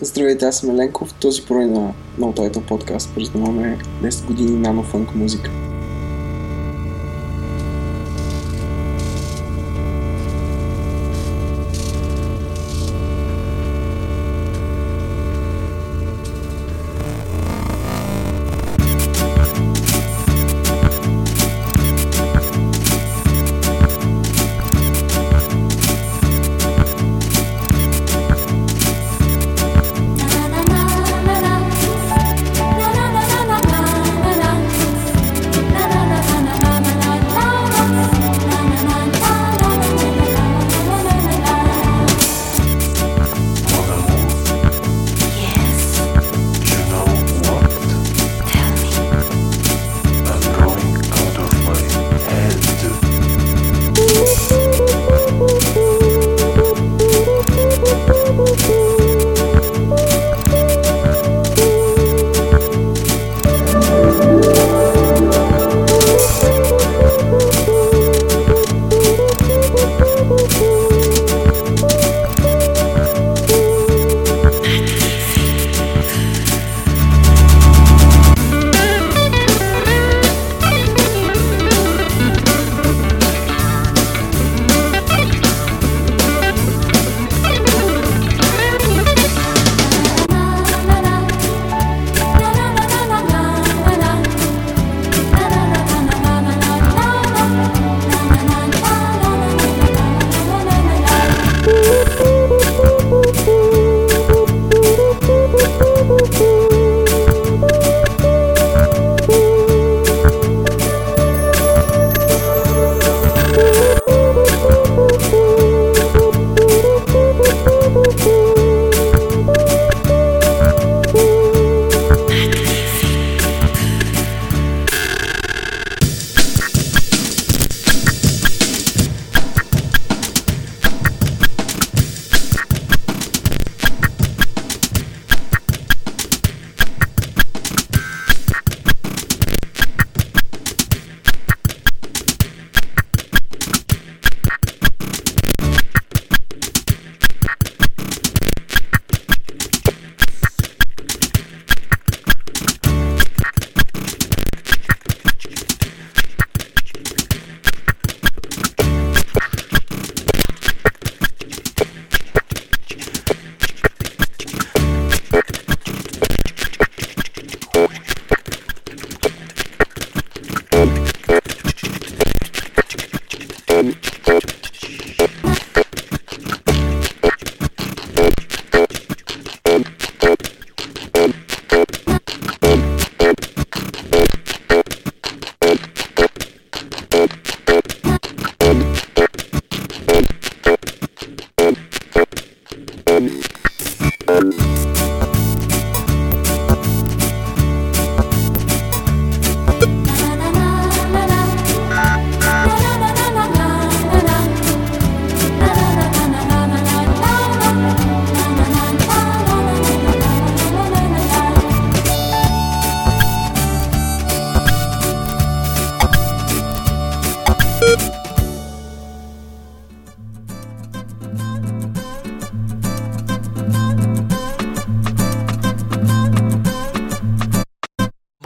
Здравейте, аз съм Еленков. Този брой на No Title Podcast празнуваме 10 години нанофънк музика.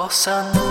màu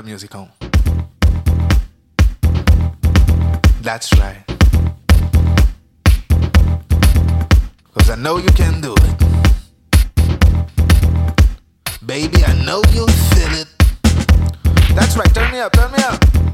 the music on. That's right. Cause I know you can do it. Baby, I know you feel it. That's right, turn me up, turn me up.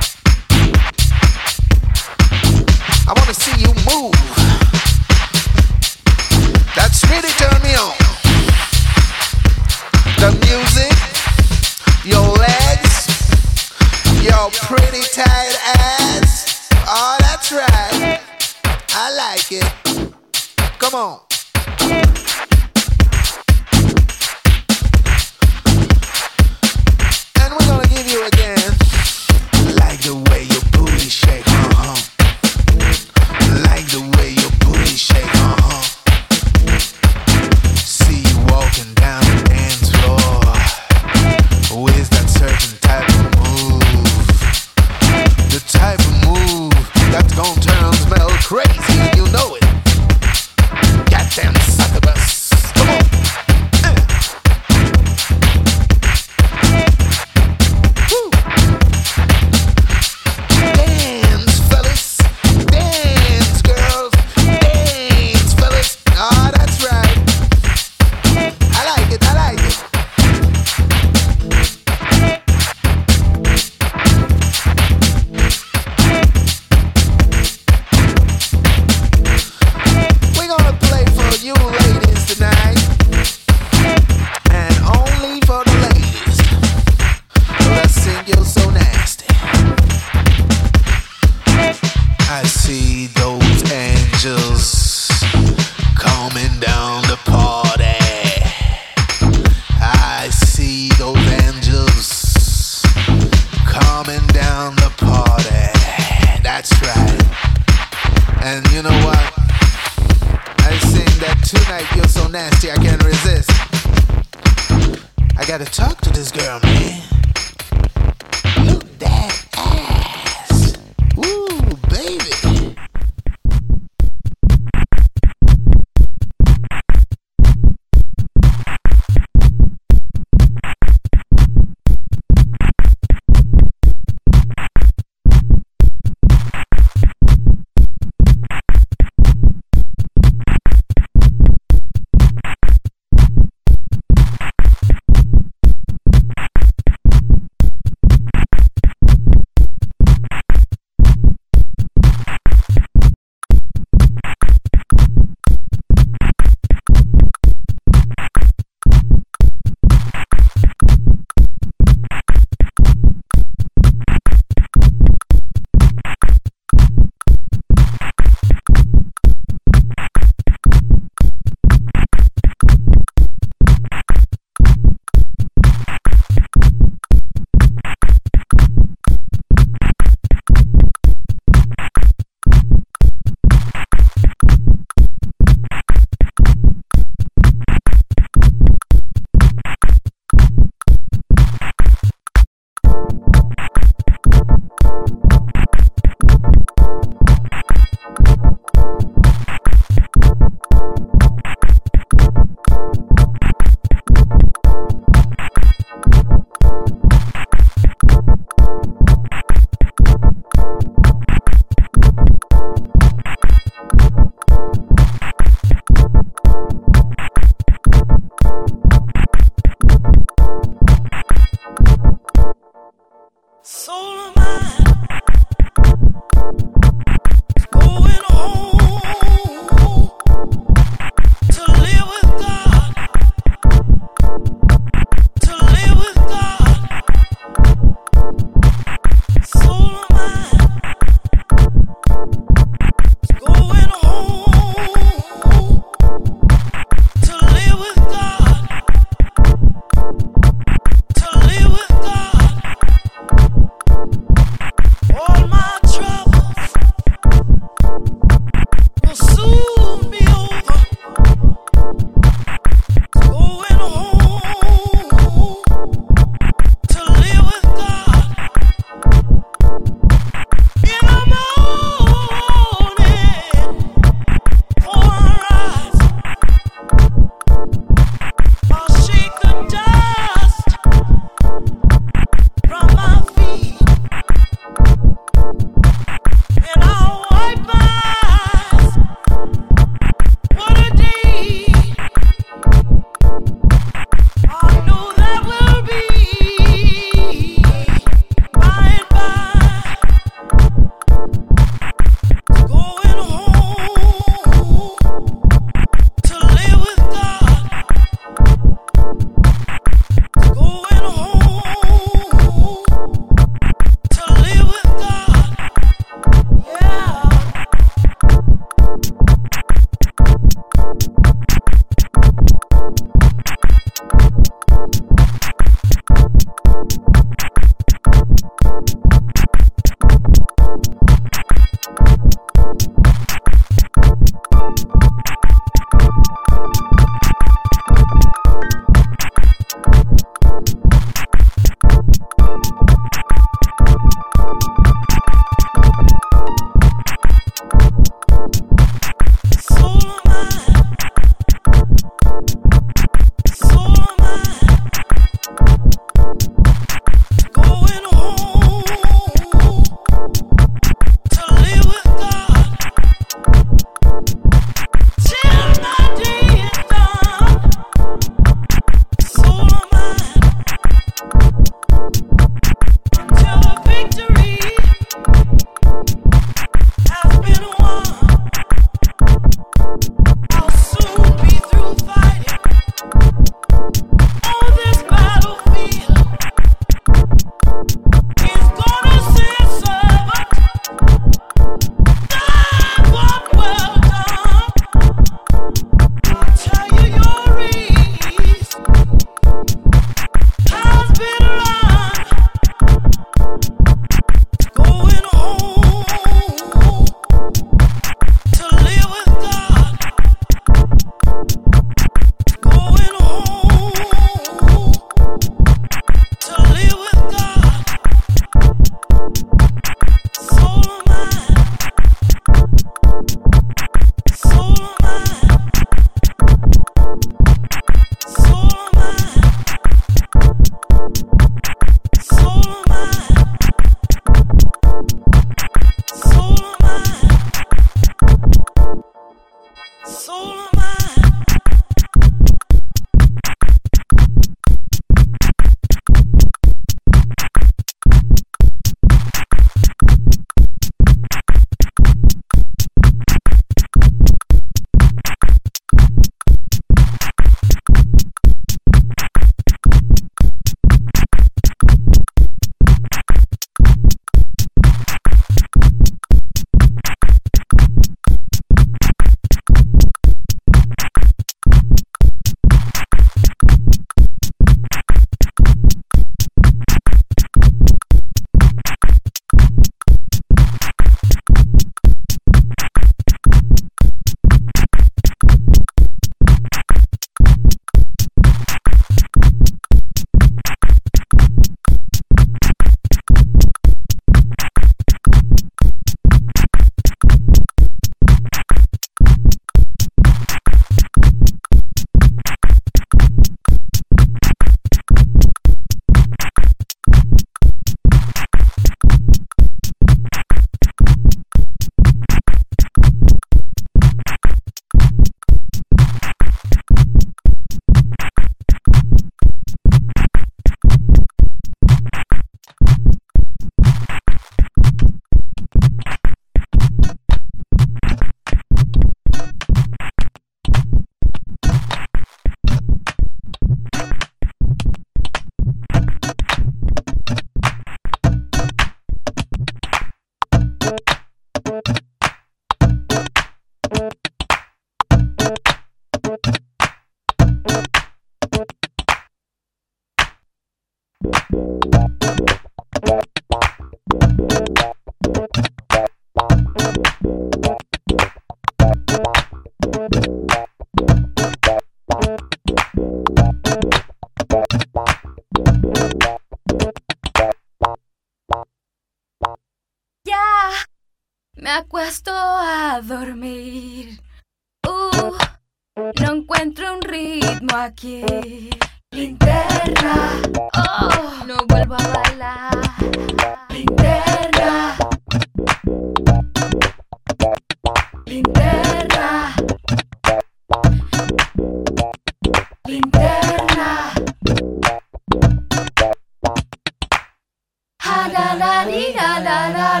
na,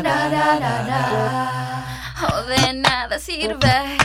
de nada sirve.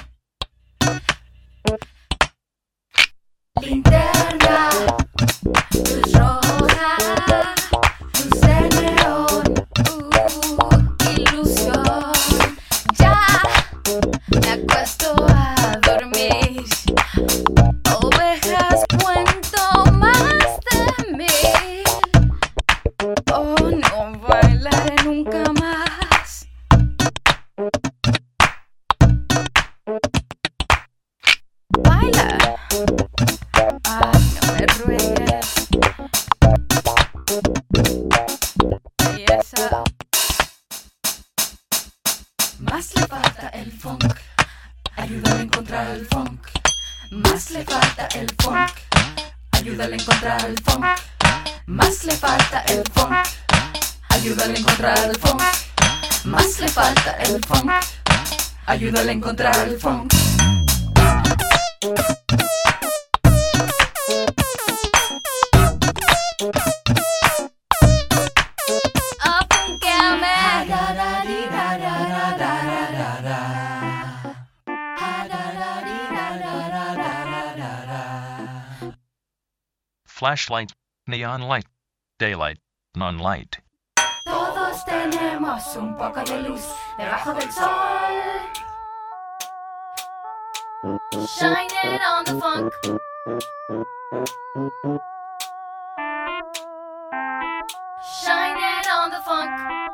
flashlight, neon light, daylight, non-light. Todos tenemos un poco de luz debajo del sol. Shine it on the funk. Shine it on the funk.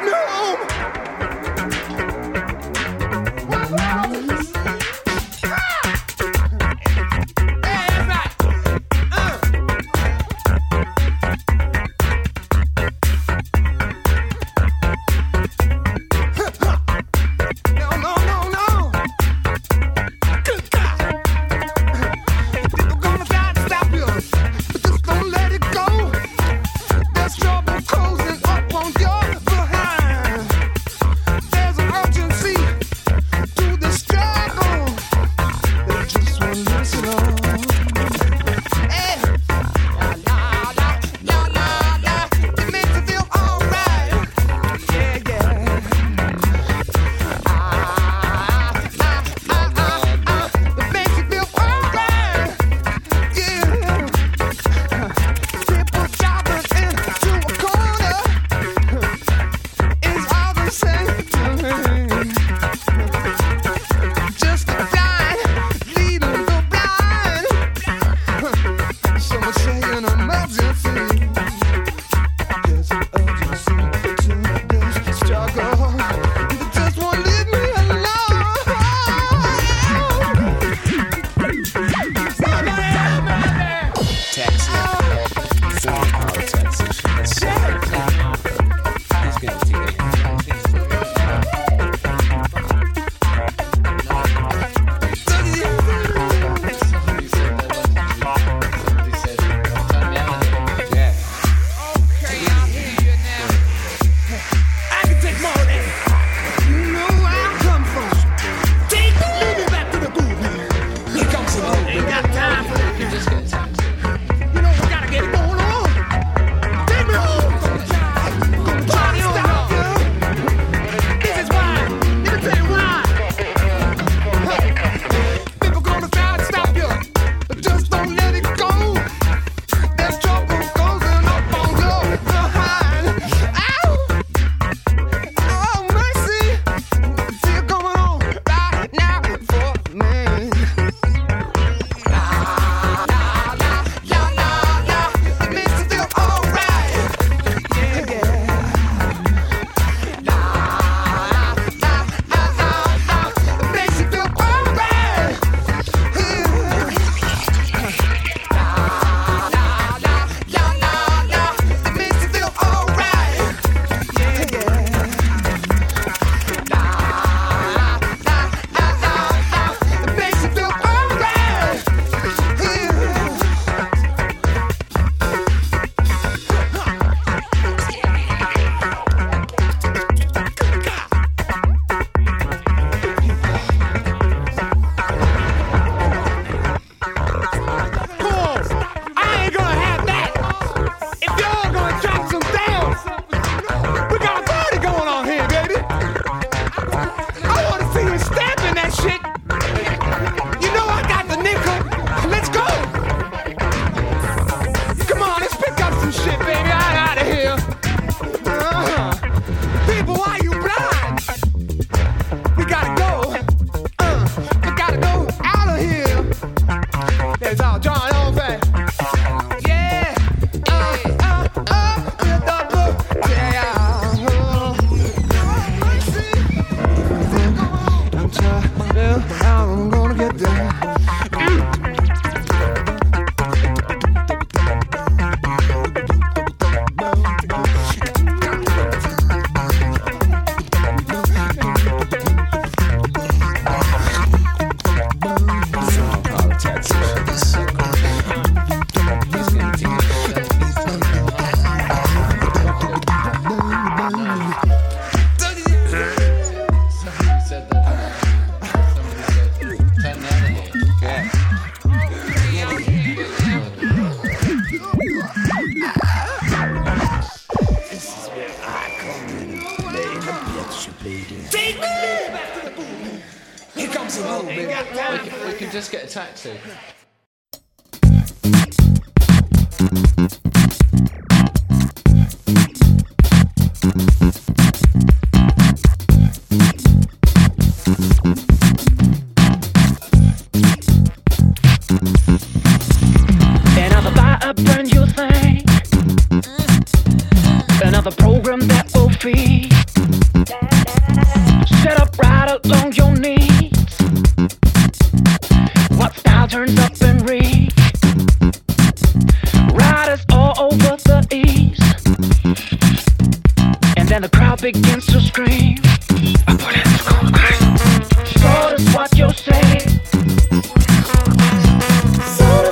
No! home.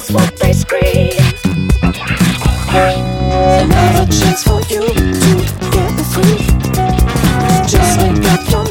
just what they scream. Another chance for you to get free. Just make up your mind.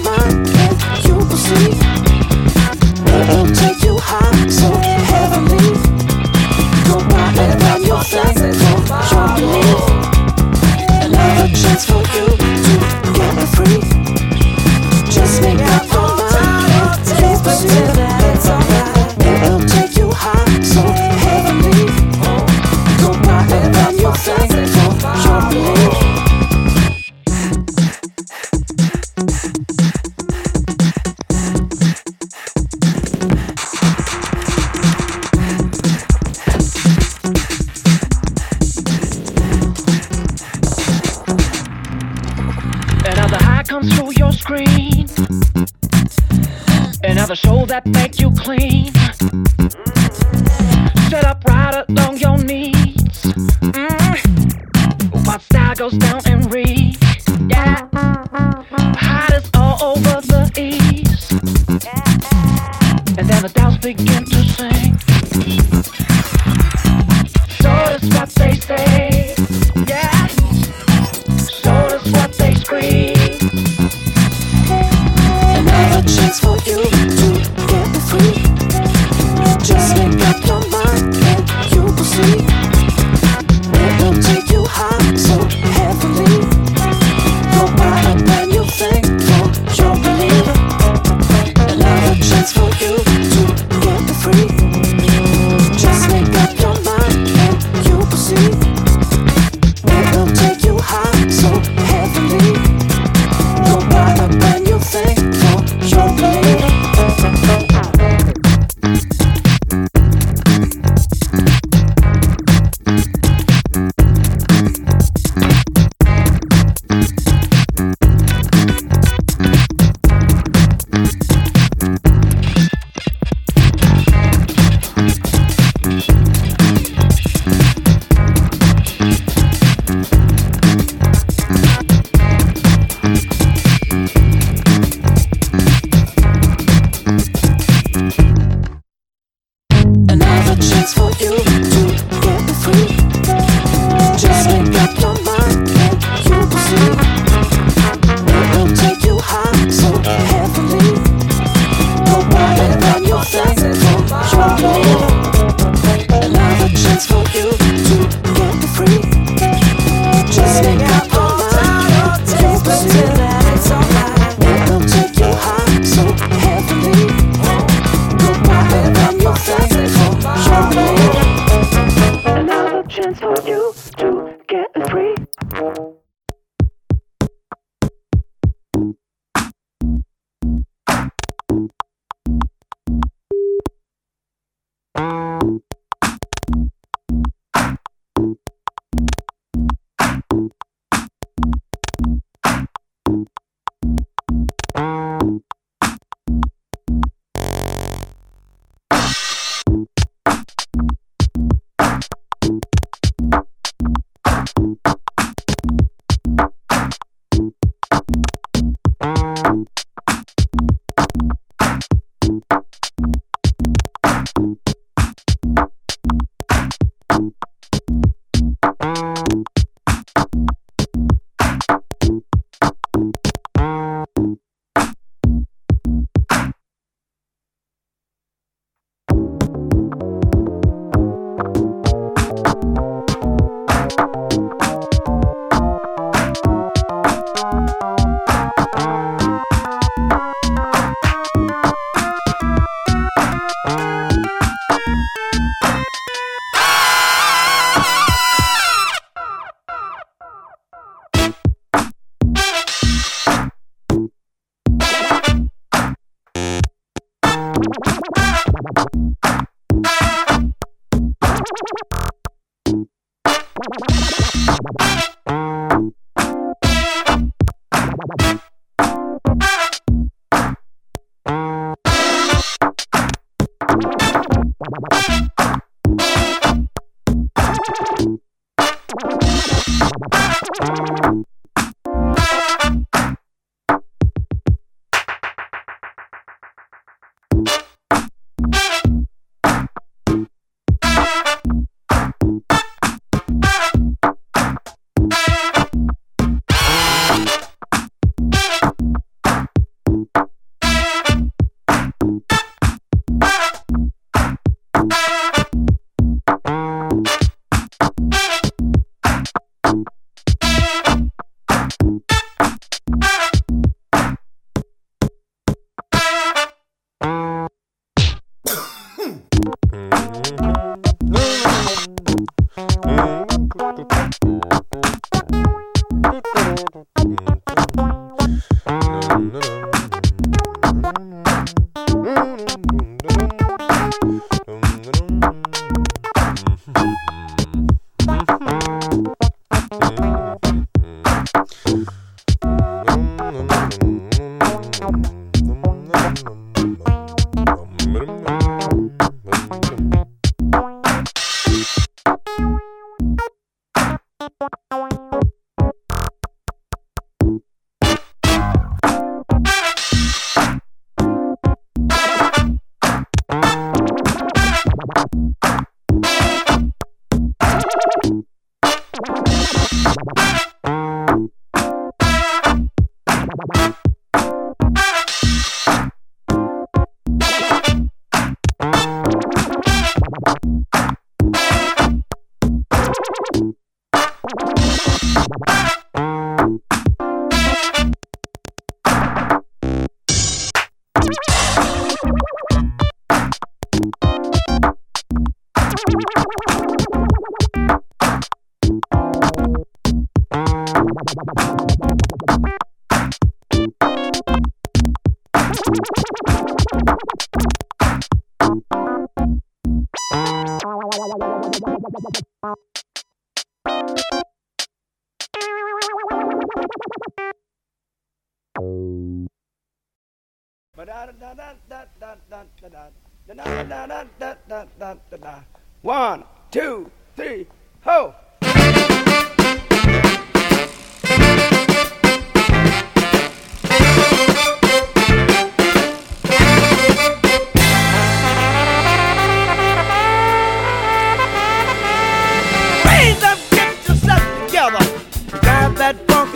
da da da da da da da. One, two, three, ho!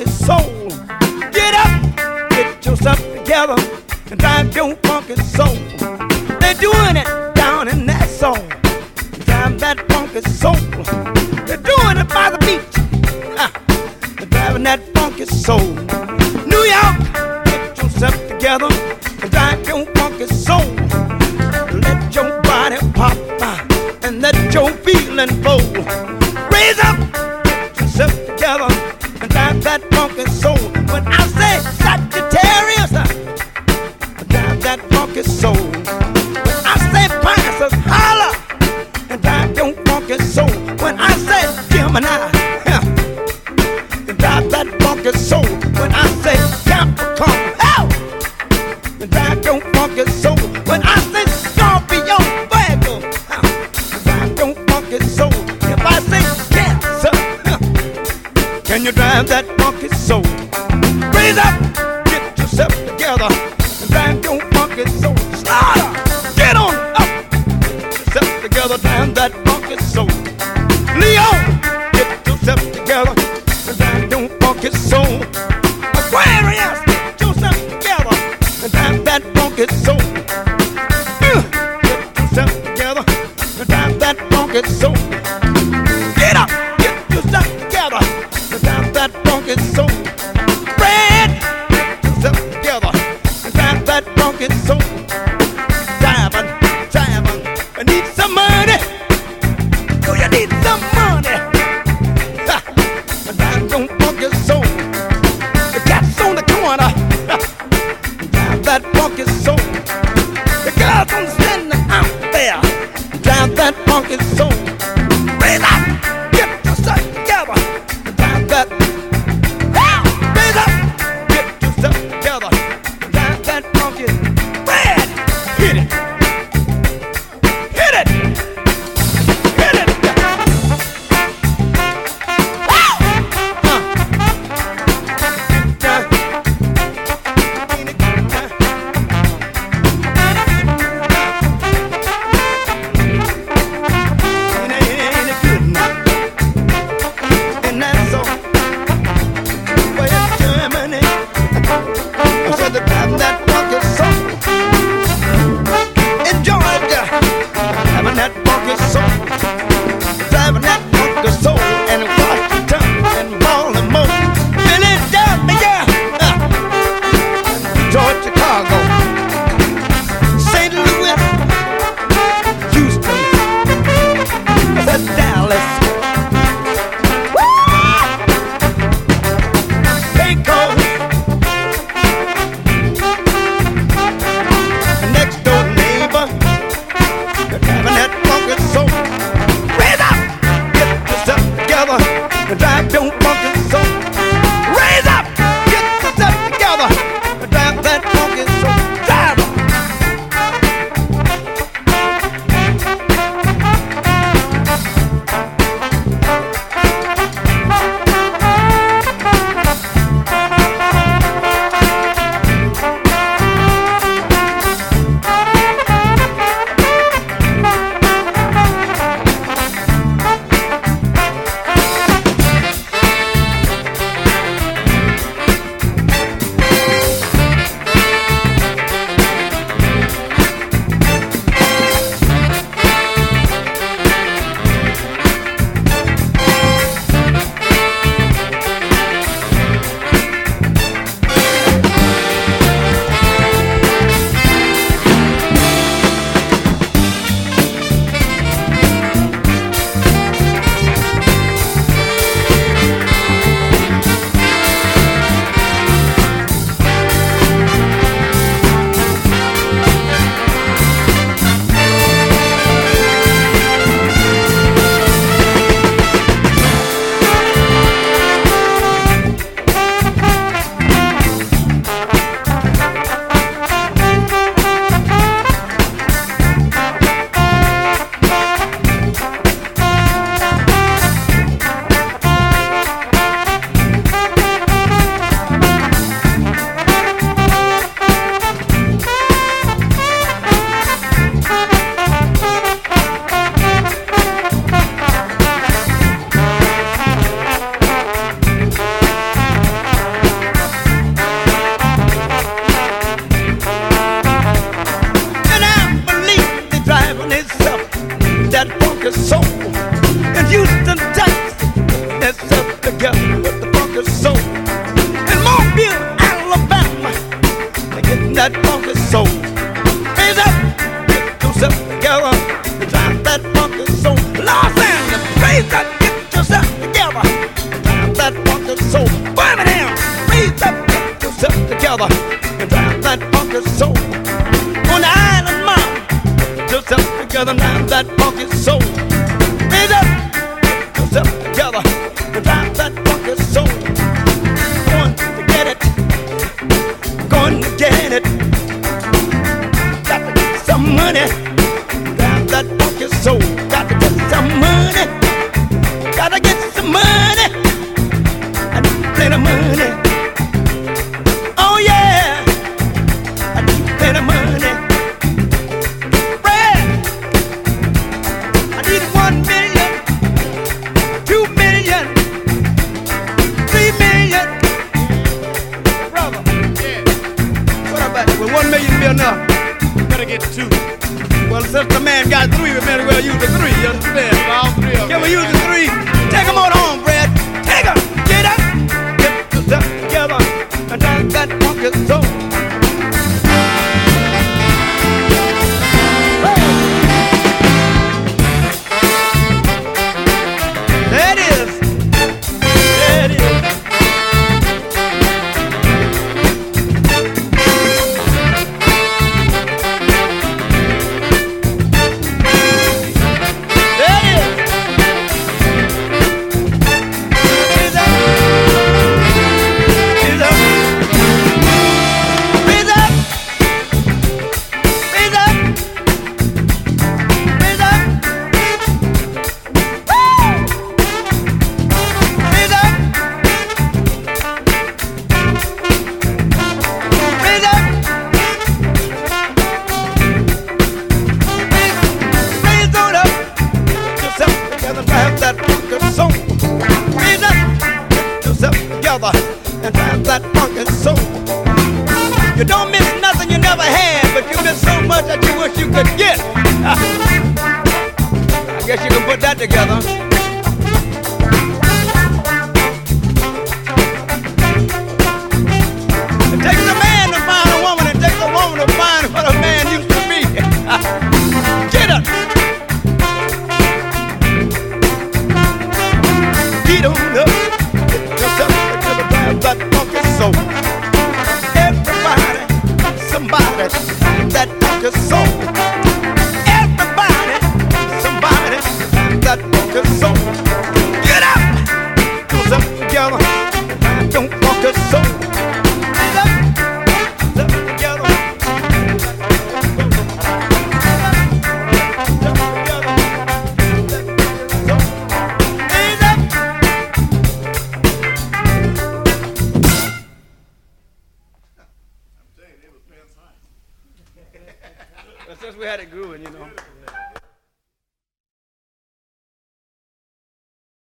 soul. Get up, get yourself together, and drive your funky soul.